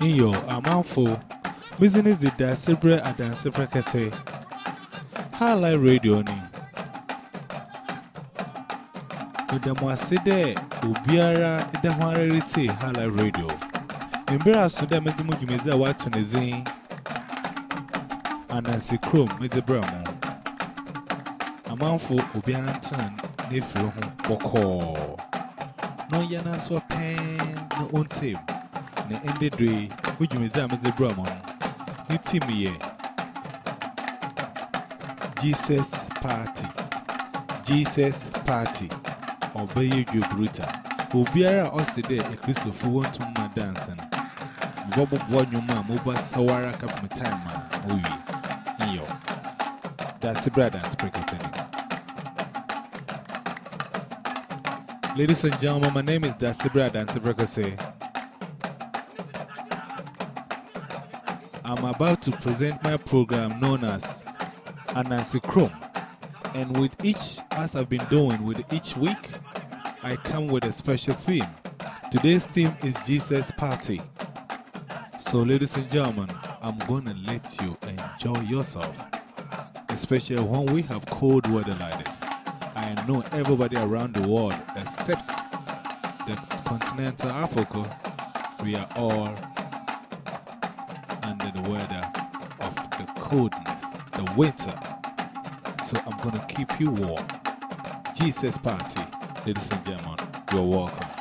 in your amanfo, business the Dancebre at Dancebre Kase. Highlight Radio ni. Udamwase de Ubiara Idamwareriti Highlight Radio. Mbira Suda Mezimu Jumeza watu nizini. Anansi Chrome Mezibra mu. Amanfo Ubiara Ntan Nefiro Hum Boko. No yana so pen no unsame. Na ende dre, Ujumeza Mizzy Bramo. Ni team ye. Jesus Party. Jesus Party. You, brutal. Obiara a Christopher want to my dancing. Bobo Wanyuma, Moba Sawara my time. Movie. Yo. That's the brother and sprinkle Ladies and gentlemen, my name is Dasibra Dansibrakase. I'm about to present my program known as Anansi Chrome. And with each, as I've been doing with each week, I come with a special theme. Today's theme is Jesus Party. So, ladies and gentlemen, I'm gonna let you enjoy yourself, especially when we have cold weather like this. I know everybody around the world, except the continental Africa, we are all under the weather of the coldness, the winter. So I'm gonna keep you warm. Jesus Party, ladies and gentlemen, you're welcome.